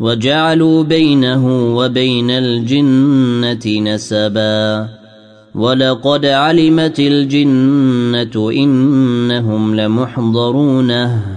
وجعلوا بينه وبين الجنة نسبا ولقد علمت الجنة إنهم لمحضرونه